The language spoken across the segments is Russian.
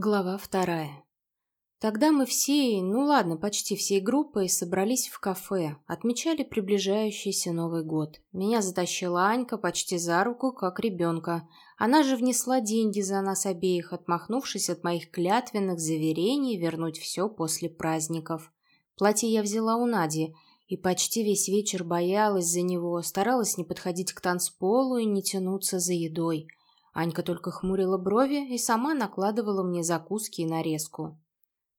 Глава вторая. Тогда мы всей, ну ладно, почти всей группой собрались в кафе, отмечали приближающийся Новый год. Меня затащила Анька почти за руку, как ребенка. Она же внесла деньги за нас обеих, отмахнувшись от моих клятвенных заверений вернуть все после праздников. Платье я взяла у Нади и почти весь вечер боялась за него, старалась не подходить к танцполу и не тянуться за едой – Анька только хмурила брови и сама накладывала мне закуски и нарезку.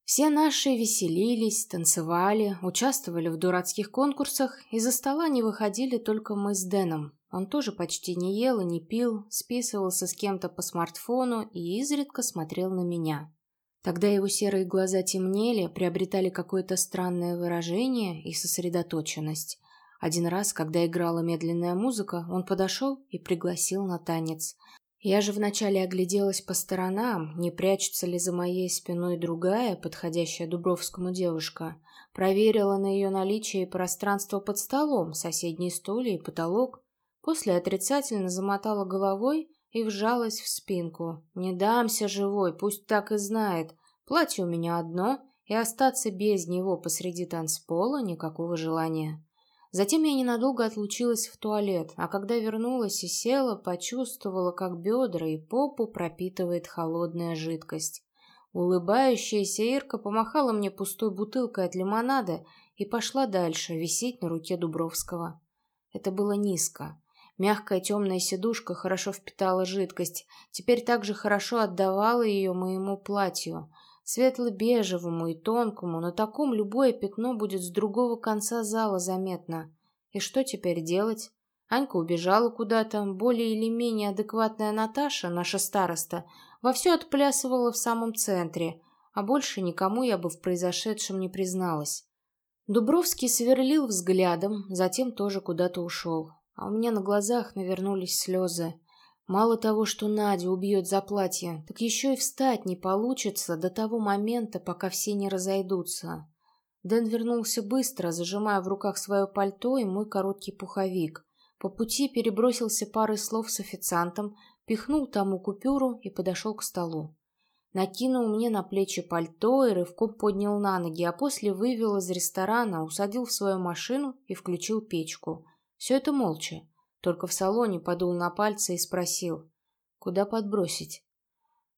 Все наши веселились, танцевали, участвовали в дурацких конкурсах, и за стола не выходили только мы с Дэном. Он тоже почти не ел и не пил, списывался с кем-то по смартфону и изредка смотрел на меня. Тогда его серые глаза темнели, приобретали какое-то странное выражение и сосредоточенность. Один раз, когда играла медленная музыка, он подошел и пригласил на танец. Я же вначале огляделась по сторонам, не прячется ли за моей спиной другая, подходящая Дубровскому девушка. Проверила на ее наличие пространство под столом, соседние стулья и потолок. После отрицательно замотала головой и вжалась в спинку. Не дамся живой, пусть так и знает. Платье у меня одно, и остаться без него посреди танцпола никакого желания. Затем я ненадолго отлучилась в туалет, а когда вернулась и села, почувствовала, как бедра и попу пропитывает холодная жидкость. Улыбающаяся Ирка помахала мне пустой бутылкой от лимонада и пошла дальше, висеть на руке Дубровского. Это было низко. Мягкая темная сидушка хорошо впитала жидкость, теперь также хорошо отдавала ее моему платью — светло-бежевому и тонкому, на таком любое пятно будет с другого конца зала заметно. И что теперь делать? Анька убежала куда-то, более или менее адекватная Наташа, наша староста, вовсю отплясывала в самом центре, а больше никому я бы в произошедшем не призналась. Дубровский сверлил взглядом, затем тоже куда-то ушел, а у меня на глазах навернулись слезы. Мало того, что Надя убьет за платье, так еще и встать не получится до того момента, пока все не разойдутся. Дэн вернулся быстро, зажимая в руках свое пальто и мой короткий пуховик. По пути перебросился парой слов с официантом, пихнул тому купюру и подошел к столу. Накинул мне на плечи пальто и рывком поднял на ноги, а после вывел из ресторана, усадил в свою машину и включил печку. Все это молча. Только в салоне подул на пальцы и спросил, куда подбросить.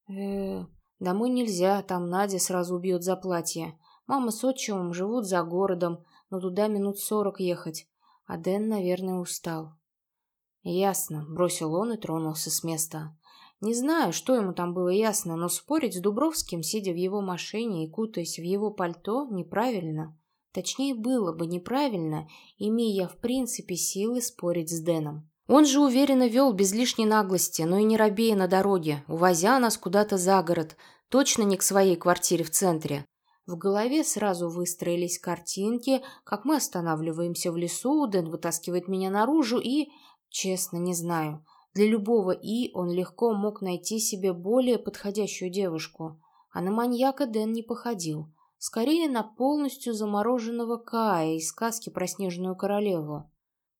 э домой нельзя, там Надя сразу убьет за платье. Мама с отчимом живут за городом, но туда минут сорок ехать. А Дэн, наверное, устал. «Ясно», — бросил он и тронулся с места. Не знаю, что ему там было ясно, но спорить с Дубровским, сидя в его машине и кутаясь в его пальто, неправильно. Точнее, было бы неправильно, имея в принципе силы спорить с Дэном. Он же уверенно вел без лишней наглости, но и не робея на дороге, увозя нас куда-то за город, точно не к своей квартире в центре. В голове сразу выстроились картинки, как мы останавливаемся в лесу, Дэн вытаскивает меня наружу и... Честно, не знаю. Для любого «и» он легко мог найти себе более подходящую девушку. А на маньяка Дэн не походил скорее на полностью замороженного Кая из сказки про снежную королеву.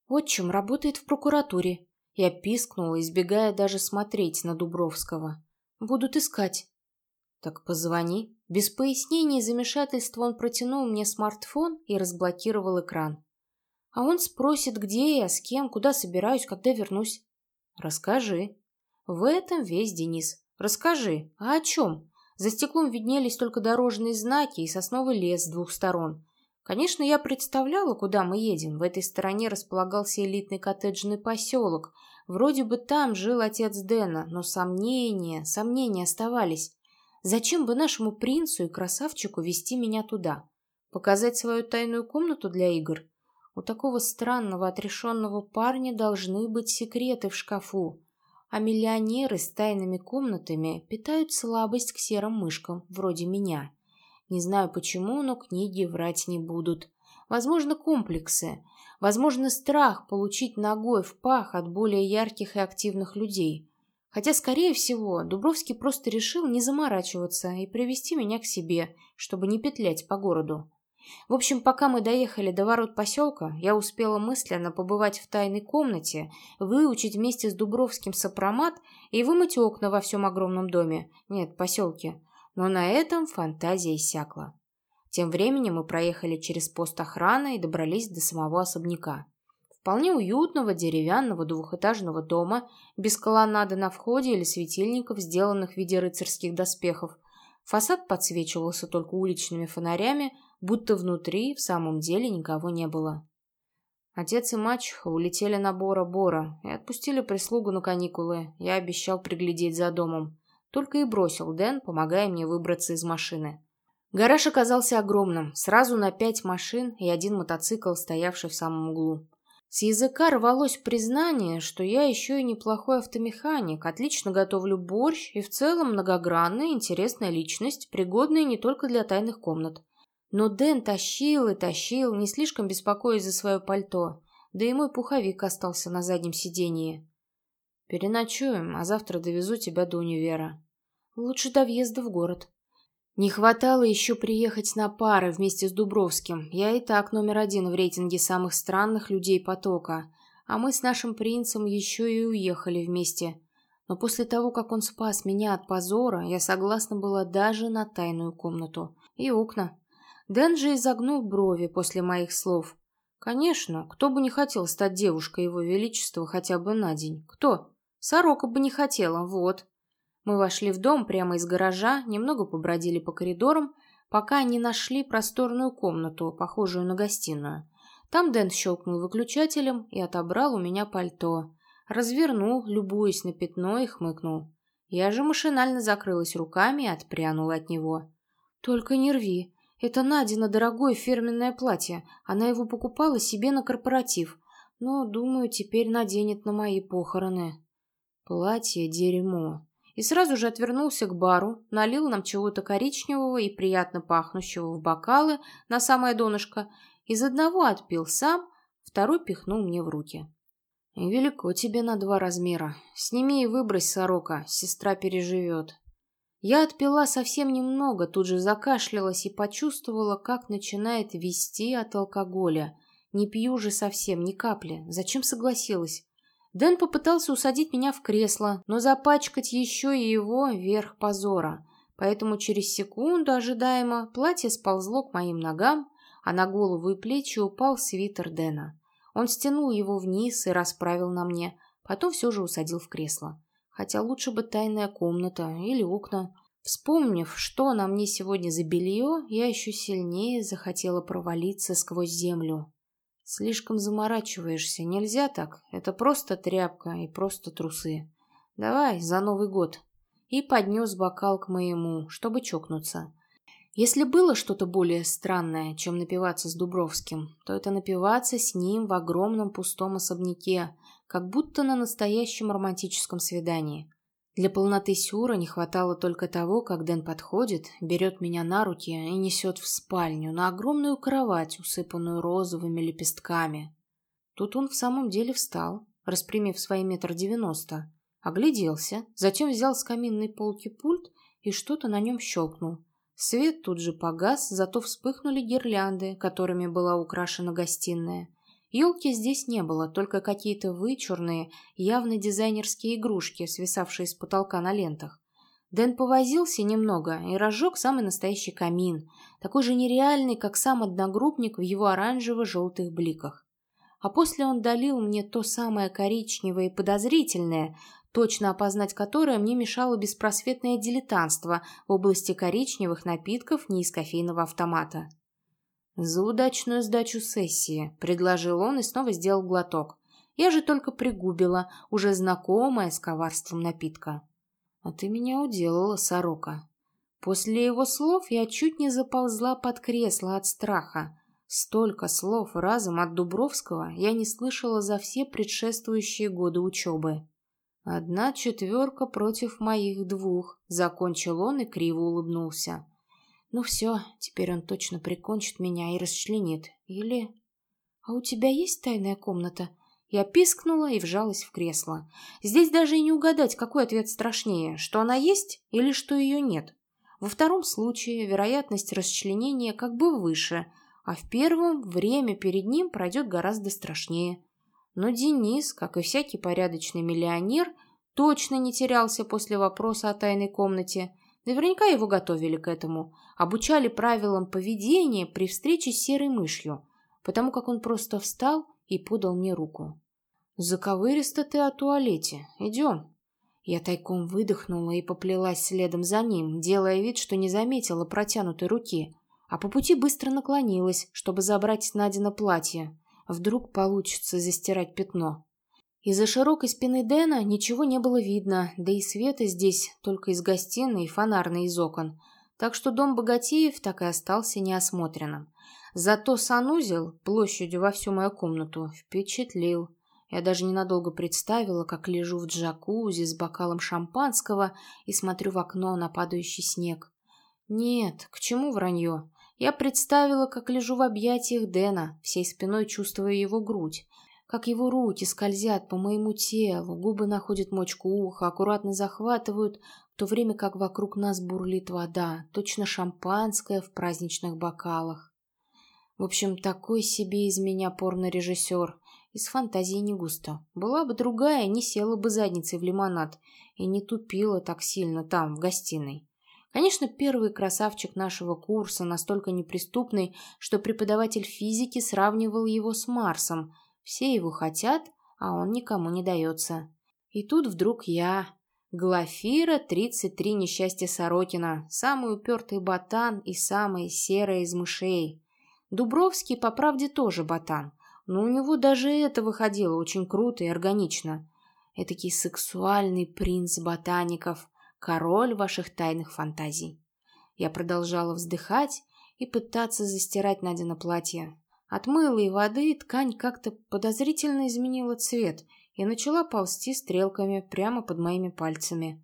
Отчим работает в прокуратуре. Я пискнула, избегая даже смотреть на Дубровского. Будут искать. Так позвони. Без пояснений и замешательства он протянул мне смартфон и разблокировал экран. А он спросит, где я, с кем, куда собираюсь, когда вернусь. Расскажи. В этом весь Денис. Расскажи. А о чем? За стеклом виднелись только дорожные знаки и сосновый лес с двух сторон. Конечно, я представляла, куда мы едем. В этой стороне располагался элитный коттеджный поселок. Вроде бы там жил отец Дэна, но сомнения, сомнения оставались. Зачем бы нашему принцу и красавчику вести меня туда? Показать свою тайную комнату для игр? У такого странного, отрешенного парня должны быть секреты в шкафу а миллионеры с тайными комнатами питают слабость к серым мышкам, вроде меня. Не знаю почему, но книги врать не будут. Возможно, комплексы. Возможно, страх получить ногой в пах от более ярких и активных людей. Хотя, скорее всего, Дубровский просто решил не заморачиваться и привести меня к себе, чтобы не петлять по городу. В общем, пока мы доехали до ворот поселка, я успела мысленно побывать в тайной комнате, выучить вместе с Дубровским сопромат и вымыть окна во всем огромном доме, нет, поселке. Но на этом фантазия иссякла. Тем временем мы проехали через пост охраны и добрались до самого особняка. Вполне уютного деревянного двухэтажного дома, без колоннады на входе или светильников, сделанных в виде рыцарских доспехов. Фасад подсвечивался только уличными фонарями, будто внутри в самом деле никого не было. Отец и мачеха улетели на Бора-Бора и отпустили прислугу на каникулы. Я обещал приглядеть за домом. Только и бросил Дэн, помогая мне выбраться из машины. Гараж оказался огромным, сразу на пять машин и один мотоцикл, стоявший в самом углу. С языка рвалось признание, что я еще и неплохой автомеханик, отлично готовлю борщ и в целом многогранная интересная личность, пригодная не только для тайных комнат. Но Дэн тащил и тащил, не слишком беспокоясь за свое пальто, да и мой пуховик остался на заднем сидении. «Переночуем, а завтра довезу тебя до универа». «Лучше до въезда в город», не хватало еще приехать на пары вместе с Дубровским. Я и так номер один в рейтинге самых странных людей потока. А мы с нашим принцем еще и уехали вместе. Но после того, как он спас меня от позора, я согласна была даже на тайную комнату. И окна. Дэн же изогнул брови после моих слов. Конечно, кто бы не хотел стать девушкой его величества хотя бы на день. Кто? Сорока бы не хотела, вот. Мы вошли в дом прямо из гаража, немного побродили по коридорам, пока не нашли просторную комнату, похожую на гостиную. Там Дэн щелкнул выключателем и отобрал у меня пальто. Развернул, любуясь на пятно, и хмыкнул. Я же машинально закрылась руками и отпрянула от него. «Только не рви. Это Надина дорогое фирменное платье. Она его покупала себе на корпоратив. Но, думаю, теперь наденет на мои похороны». «Платье — дерьмо и сразу же отвернулся к бару, налил нам чего-то коричневого и приятно пахнущего в бокалы на самое донышко, из одного отпил сам, второй пихнул мне в руки. «Велико тебе на два размера. Сними и выбрось, сорока, сестра переживет». Я отпила совсем немного, тут же закашлялась и почувствовала, как начинает вести от алкоголя. Не пью же совсем, ни капли. Зачем согласилась? Дэн попытался усадить меня в кресло, но запачкать еще и его верх позора. Поэтому через секунду ожидаемо платье сползло к моим ногам, а на голову и плечи упал свитер Дэна. Он стянул его вниз и расправил на мне, потом все же усадил в кресло. Хотя лучше бы тайная комната или окна. Вспомнив, что на мне сегодня за белье, я еще сильнее захотела провалиться сквозь землю. Слишком заморачиваешься. Нельзя так. Это просто тряпка и просто трусы. Давай, за Новый год. И поднес бокал к моему, чтобы чокнуться. Если было что-то более странное, чем напиваться с Дубровским, то это напиваться с ним в огромном пустом особняке, как будто на настоящем романтическом свидании. Для полноты сюра не хватало только того, как Дэн подходит, берет меня на руки и несет в спальню на огромную кровать, усыпанную розовыми лепестками. Тут он в самом деле встал, распрямив свои метр девяносто, огляделся, затем взял с каминной полки пульт и что-то на нем щелкнул. Свет тут же погас, зато вспыхнули гирлянды, которыми была украшена гостиная. Елки здесь не было, только какие-то вычурные, явно дизайнерские игрушки, свисавшие с потолка на лентах. Дэн повозился немного и разжег самый настоящий камин, такой же нереальный, как сам одногруппник в его оранжево-желтых бликах. А после он долил мне то самое коричневое и подозрительное, точно опознать которое мне мешало беспросветное дилетантство в области коричневых напитков не из кофейного автомата. «За удачную сдачу сессии», — предложил он и снова сделал глоток. Я же только пригубила, уже знакомая с коварством напитка. «А ты меня уделала, сорока». После его слов я чуть не заползла под кресло от страха. Столько слов разом от Дубровского я не слышала за все предшествующие годы учебы. «Одна четверка против моих двух», — закончил он и криво улыбнулся. Ну все, теперь он точно прикончит меня и расчленит. Или... А у тебя есть тайная комната? Я пискнула и вжалась в кресло. Здесь даже и не угадать, какой ответ страшнее, что она есть или что ее нет. Во втором случае вероятность расчленения как бы выше, а в первом время перед ним пройдет гораздо страшнее. Но Денис, как и всякий порядочный миллионер, точно не терялся после вопроса о тайной комнате. Наверняка его готовили к этому. Обучали правилам поведения при встрече с серой мышью, потому как он просто встал и подал мне руку. «Заковыристо ты о туалете. Идем». Я тайком выдохнула и поплелась следом за ним, делая вид, что не заметила протянутой руки, а по пути быстро наклонилась, чтобы забрать Надина платье. Вдруг получится застирать пятно. Из-за широкой спины Дэна ничего не было видно, да и света здесь только из гостиной и фонарной из окон, так что дом богатеев так и остался неосмотренным. Зато санузел, площадью во всю мою комнату, впечатлил. Я даже ненадолго представила, как лежу в джакузи с бокалом шампанского и смотрю в окно на падающий снег. Нет, к чему вранье? Я представила, как лежу в объятиях Дэна, всей спиной чувствуя его грудь, как его руки скользят по моему телу, губы находят мочку уха, аккуратно захватывают, в то время как вокруг нас бурлит вода, точно шампанское в праздничных бокалах. В общем, такой себе из меня порно-режиссер. Из фантазии не густо. Была бы другая, не села бы задницей в лимонад и не тупила так сильно там, в гостиной. Конечно, первый красавчик нашего курса настолько неприступный, что преподаватель физики сравнивал его с Марсом. Все его хотят, а он никому не дается. И тут вдруг я, Глафира, 33 несчастья Сорокина, самый упертый ботан и самый серый из мышей. Дубровский, по правде, тоже ботан, но у него даже это выходило очень круто и органично. Этакий сексуальный принц ботаников, король ваших тайных фантазий. Я продолжала вздыхать и пытаться застирать Надя платье. От мыла и воды ткань как-то подозрительно изменила цвет и начала ползти стрелками прямо под моими пальцами.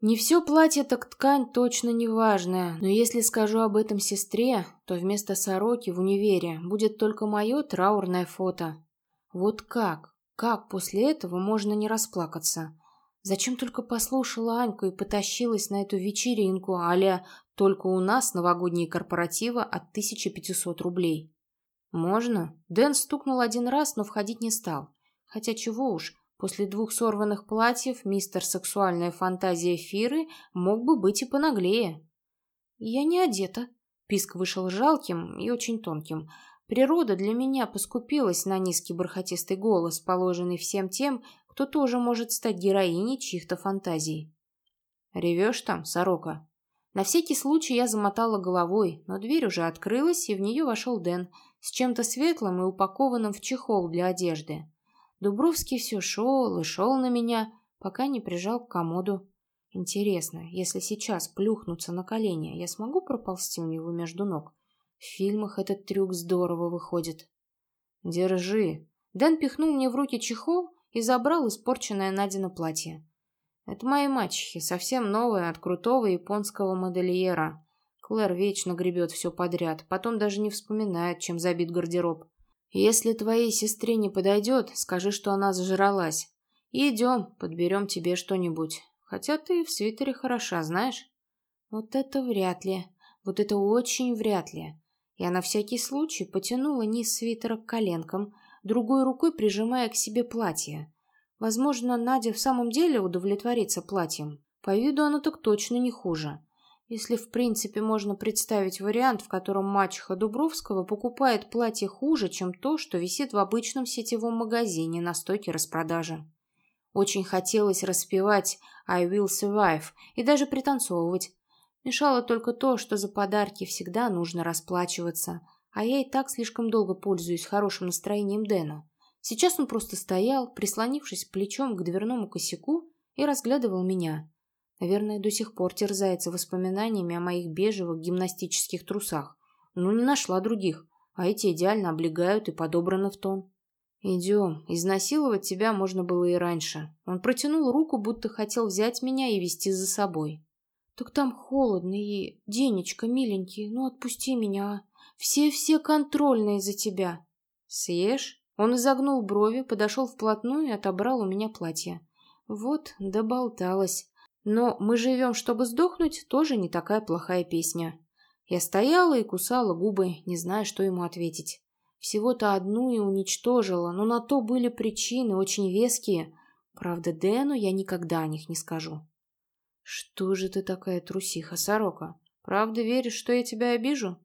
Не все платье, так ткань точно не важная, но если скажу об этом сестре, то вместо сороки в универе будет только мое траурное фото. Вот как? Как после этого можно не расплакаться? Зачем только послушала Аньку и потащилась на эту вечеринку, аля только у нас новогодние корпоративы от 1500 рублей? Можно? Дэн стукнул один раз, но входить не стал. Хотя чего уж, После двух сорванных платьев мистер сексуальная фантазия Фиры мог бы быть и понаглее. «Я не одета», — писк вышел жалким и очень тонким. Природа для меня поскупилась на низкий бархатистый голос, положенный всем тем, кто тоже может стать героиней чьих-то фантазий. «Ревешь там, сорока?» На всякий случай я замотала головой, но дверь уже открылась, и в нее вошел Дэн с чем-то светлым и упакованным в чехол для одежды. Дубровский все шел и шел на меня, пока не прижал к комоду. Интересно, если сейчас плюхнуться на колени, я смогу проползти у него между ног? В фильмах этот трюк здорово выходит. «Держи!» Дэн пихнул мне в руки чехол и забрал испорченное Надино платье. «Это мои мачехи, совсем новые от крутого японского модельера. Клэр вечно гребет все подряд, потом даже не вспоминает, чем забит гардероб. Если твоей сестре не подойдет, скажи, что она зажралась. Идем, подберем тебе что-нибудь. Хотя ты в свитере хороша, знаешь? Вот это вряд ли. Вот это очень вряд ли. Я на всякий случай потянула низ свитера к коленкам, другой рукой прижимая к себе платье. Возможно, Надя в самом деле удовлетворится платьем. По виду оно так точно не хуже. Если в принципе можно представить вариант, в котором мачеха Дубровского покупает платье хуже, чем то, что висит в обычном сетевом магазине на стойке распродажи. Очень хотелось распевать «I will survive» и даже пританцовывать. Мешало только то, что за подарки всегда нужно расплачиваться, а я и так слишком долго пользуюсь хорошим настроением Дэна. Сейчас он просто стоял, прислонившись плечом к дверному косяку и разглядывал меня. Наверное, до сих пор терзается воспоминаниями о моих бежевых гимнастических трусах. Ну, не нашла других, а эти идеально облегают и подобраны в тон. «Идем. Изнасиловать тебя можно было и раньше». Он протянул руку, будто хотел взять меня и вести за собой. «Так там холодно и... Денечка, миленький, ну отпусти меня. Все-все контрольные за тебя». «Съешь?» Он изогнул брови, подошел вплотную и отобрал у меня платье. Вот, доболталась. Но «Мы живем, чтобы сдохнуть» тоже не такая плохая песня. Я стояла и кусала губы, не зная, что ему ответить. Всего-то одну и уничтожила, но на то были причины, очень веские. Правда, Дэну я никогда о них не скажу. «Что же ты такая трусиха, сорока? Правда веришь, что я тебя обижу?»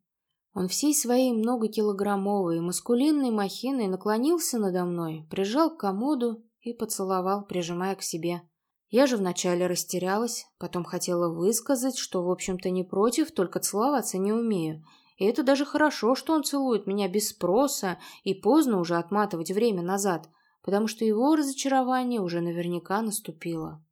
Он всей своей многокилограммовой маскулинной махиной наклонился надо мной, прижал к комоду и поцеловал, прижимая к себе. Я же вначале растерялась, потом хотела высказать, что, в общем-то, не против, только целоваться не умею. И это даже хорошо, что он целует меня без спроса, и поздно уже отматывать время назад, потому что его разочарование уже наверняка наступило.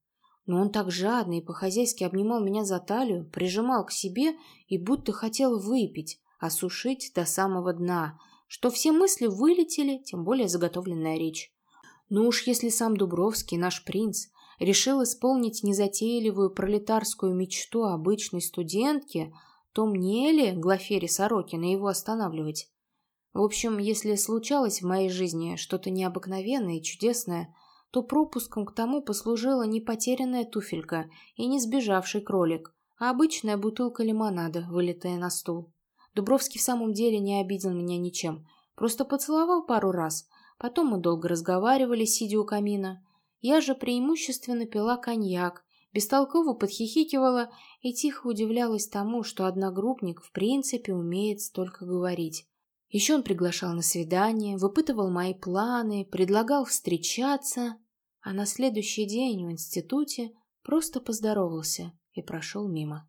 Но он так жадно и по-хозяйски обнимал меня за талию, прижимал к себе и будто хотел выпить, осушить до самого дна, что все мысли вылетели, тем более заготовленная речь. Ну уж если сам Дубровский, наш принц, решил исполнить незатейливую пролетарскую мечту обычной студентки, то мне ли, Глафере Сорокина, его останавливать? В общем, если случалось в моей жизни что-то необыкновенное и чудесное, то пропуском к тому послужила не потерянная туфелька и не сбежавший кролик, а обычная бутылка лимонада, вылетая на стул. Дубровский в самом деле не обидел меня ничем, просто поцеловал пару раз, потом мы долго разговаривали, сидя у камина. Я же преимущественно пила коньяк, бестолково подхихикивала и тихо удивлялась тому, что одногруппник в принципе умеет столько говорить. Еще он приглашал на свидание, выпытывал мои планы, предлагал встречаться, а на следующий день в институте просто поздоровался и прошел мимо.